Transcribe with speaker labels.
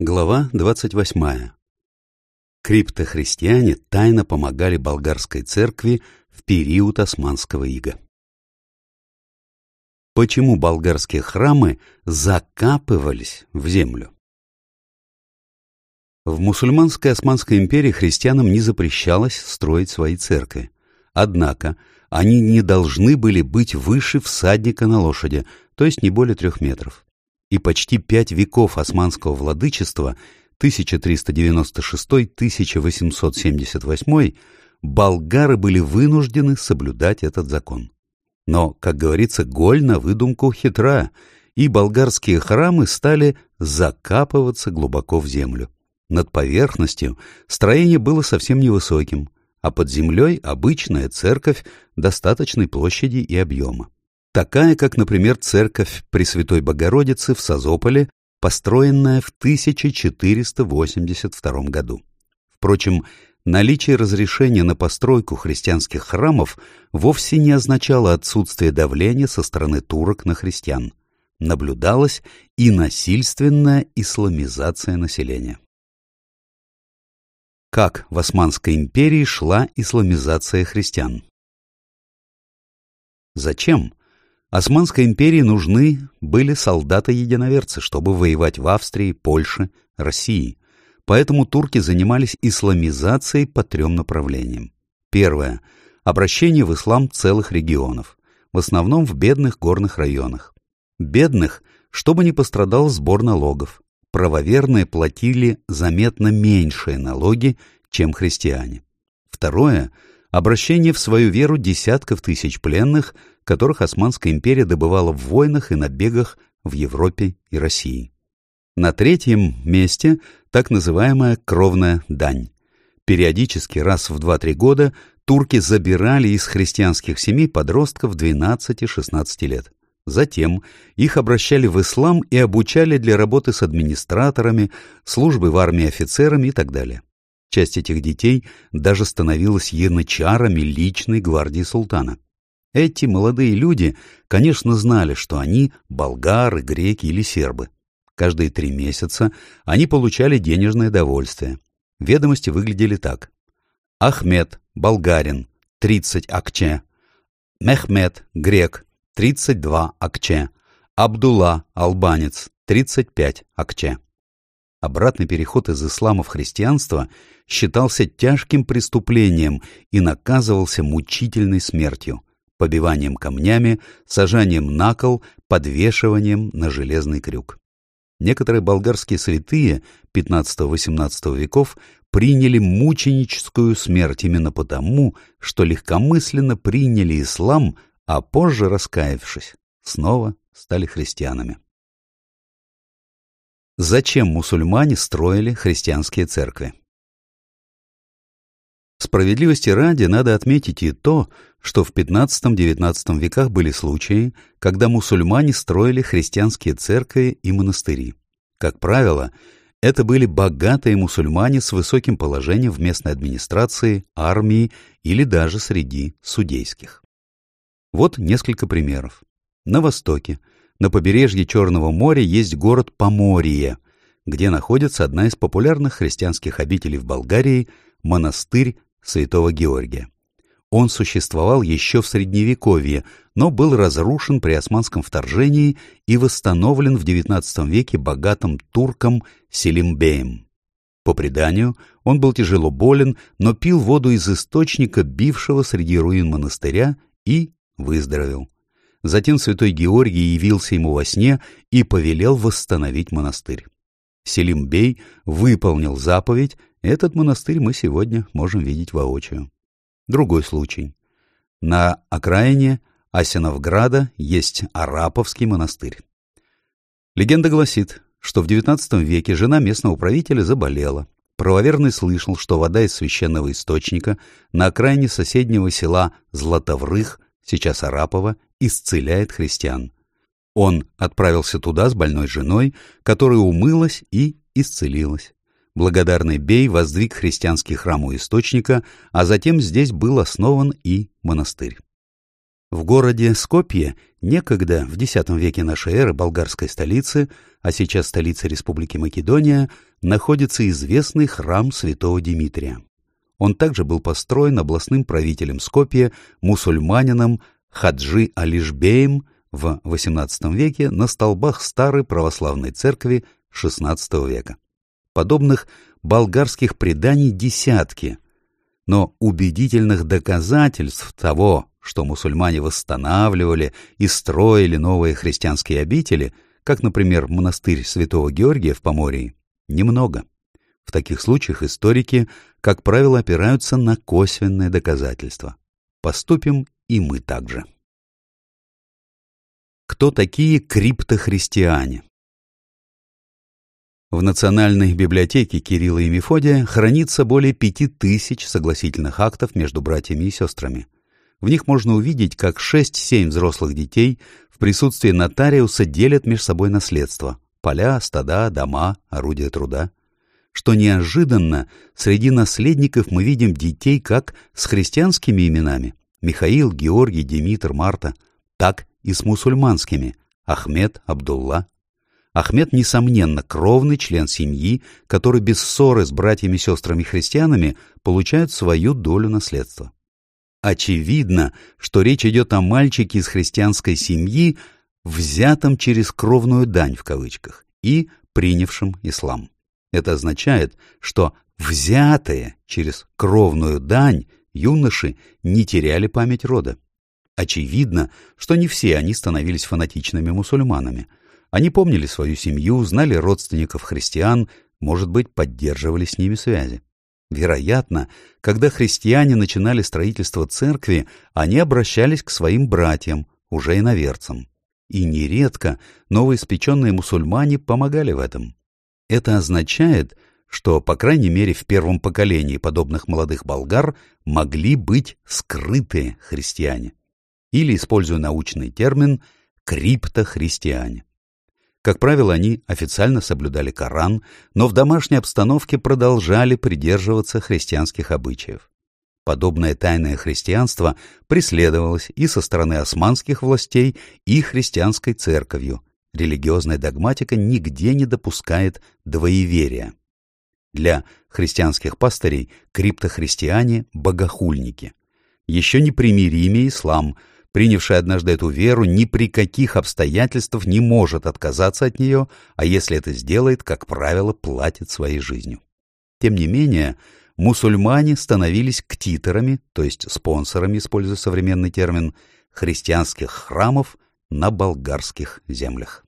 Speaker 1: Глава 28. Криптохристиане тайно помогали болгарской церкви в период османского ига. Почему болгарские храмы закапывались в землю? В мусульманской Османской империи христианам не запрещалось строить свои церкви. Однако они не должны были быть выше всадника на лошади, то есть не более трех метров и почти пять веков османского владычества 1396-1878 болгары были вынуждены соблюдать этот закон. Но, как говорится, голь на выдумку хитра, и болгарские храмы стали закапываться глубоко в землю. Над поверхностью строение было совсем невысоким, а под землей обычная церковь достаточной площади и объема такая как, например, церковь Пресвятой Богородицы в Созополе, построенная в 1482 году. Впрочем, наличие разрешения на постройку христианских храмов вовсе не означало отсутствие давления со стороны турок на христиан. Наблюдалась и насильственная исламизация населения. Как в Османской империи шла исламизация христиан? Зачем? Османской империи нужны были солдаты-единоверцы, чтобы воевать в Австрии, Польше, России. Поэтому турки занимались исламизацией по трем направлениям. Первое – обращение в ислам целых регионов, в основном в бедных горных районах. Бедных, чтобы не пострадал сбор налогов. Правоверные платили заметно меньшие налоги, чем христиане. Второе – обращение в свою веру десятков тысяч пленных – которых Османская империя добывала в войнах и набегах в Европе и России. На третьем месте так называемая кровная дань. Периодически раз в 2-3 года турки забирали из христианских семей подростков 12-16 лет. Затем их обращали в ислам и обучали для работы с администраторами, службы в армии офицерами и так далее. Часть этих детей даже становилась янычарами личной гвардии султана. Эти молодые люди, конечно, знали, что они болгары, греки или сербы. Каждые три месяца они получали денежное довольствие. Ведомости выглядели так. Ахмед, болгарин, 30 акче. Мехмед, грек, 32 акче. Абдулла, албанец, 35 акче. Обратный переход из ислама в христианство считался тяжким преступлением и наказывался мучительной смертью побиванием камнями, сажанием на кол, подвешиванием на железный крюк. Некоторые болгарские святые XV-XVIII веков приняли мученическую смерть именно потому, что легкомысленно приняли ислам, а позже, раскаявшись, снова стали христианами. Зачем мусульмане строили христианские церкви? Справедливости ради надо отметить и то, что в XV-XIX веках были случаи, когда мусульмане строили христианские церкви и монастыри. Как правило, это были богатые мусульмане с высоким положением в местной администрации, армии или даже среди судейских. Вот несколько примеров. На востоке, на побережье Черного моря есть город Поморье, где находится одна из популярных христианских обителей в Болгарии – монастырь святого Георгия. Он существовал еще в Средневековье, но был разрушен при османском вторжении и восстановлен в XIX веке богатым турком Селимбеем. По преданию, он был тяжело болен, но пил воду из источника, бившего среди руин монастыря, и выздоровел. Затем святой Георгий явился ему во сне и повелел восстановить монастырь. Селимбей выполнил заповедь, этот монастырь мы сегодня можем видеть воочию. Другой случай. На окраине Асиновграда есть Араповский монастырь. Легенда гласит, что в XIX веке жена местного правителя заболела. Правоверный слышал, что вода из священного источника на окраине соседнего села Златоврых, сейчас Арапова, исцеляет христиан. Он отправился туда с больной женой, которая умылась и исцелилась. Благодарный Бей воздвиг христианский храм у источника, а затем здесь был основан и монастырь. В городе Скопье, некогда в X веке нашей эры болгарской столицы, а сейчас столица Республики Македония, находится известный храм святого Димитрия. Он также был построен областным правителем Скопья, мусульманином Хаджи Алишбеем в XVIII веке на столбах старой православной церкви XVI века. Подобных болгарских преданий десятки, но убедительных доказательств того, что мусульмане восстанавливали и строили новые христианские обители, как, например, монастырь святого Георгия в Поморье, немного. В таких случаях историки, как правило, опираются на косвенные доказательства. Поступим и мы также. Кто такие криптохристиане? В Национальной библиотеке Кирилла и Мефодия хранится более пяти тысяч согласительных актов между братьями и сестрами. В них можно увидеть, как шесть-семь взрослых детей в присутствии нотариуса делят между собой наследство – поля, стада, дома, орудия труда. Что неожиданно, среди наследников мы видим детей как с христианскими именами – Михаил, Георгий, Димитр, Марта, так и с мусульманскими – Ахмед, Абдулла, Ахмед, несомненно, кровный член семьи, который без ссоры с братьями-сестрами-христианами получает свою долю наследства. Очевидно, что речь идет о мальчике из христианской семьи, взятом через кровную дань в кавычках и принявшем ислам. Это означает, что взятые через кровную дань юноши не теряли память рода. Очевидно, что не все они становились фанатичными мусульманами – они помнили свою семью, знали родственников христиан, может быть, поддерживали с ними связи. Вероятно, когда христиане начинали строительство церкви, они обращались к своим братьям, уже иноверцам. И нередко новоиспеченные мусульмане помогали в этом. Это означает, что, по крайней мере, в первом поколении подобных молодых болгар могли быть скрытые христиане. Или, используя научный термин, криптохристиане. Как правило, они официально соблюдали Коран, но в домашней обстановке продолжали придерживаться христианских обычаев. Подобное тайное христианство преследовалось и со стороны османских властей, и христианской церковью. Религиозная догматика нигде не допускает двоеверия. Для христианских пастырей криптохристиане – богохульники. Еще непримиримее ислам – принявший однажды эту веру, ни при каких обстоятельствах не может отказаться от нее, а если это сделает, как правило, платит своей жизнью. Тем не менее, мусульмане становились ктиторами, то есть спонсорами, используя современный термин, христианских храмов на болгарских землях.